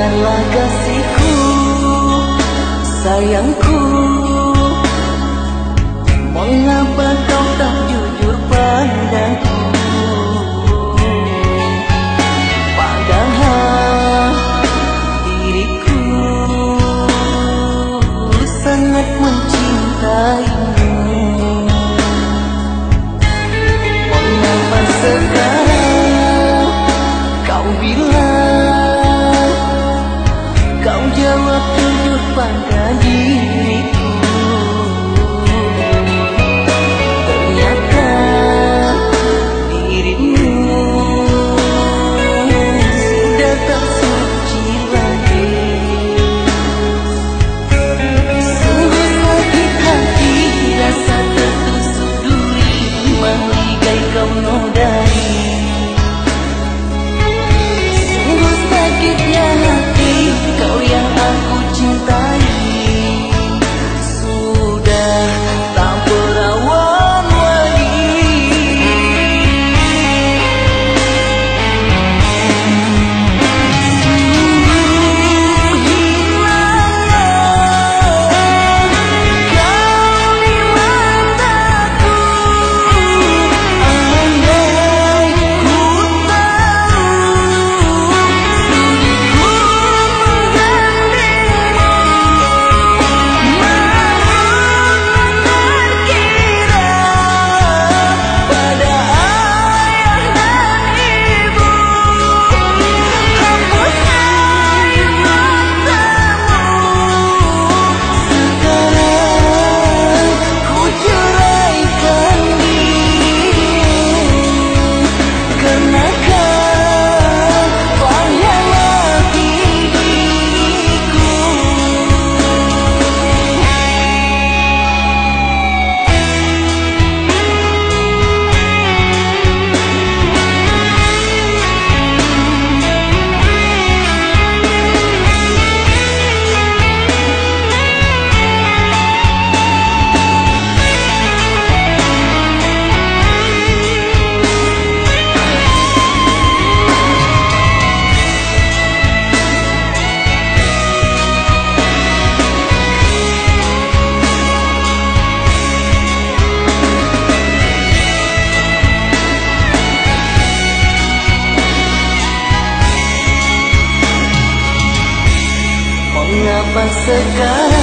bukanlah kasihku sayangku. Mengapa kau tak jujur padaku? Padahal diriku sangat mencintaimu. Mengapa sekarang kau bilang Kau jawab jujur pada diriku Ternyata dirimu Sudah tak suci lagi Sungguh sakit hati Rasa tertusuk duri Meligai kau nodai Sungguh sakitnya hati Mengapa sekarang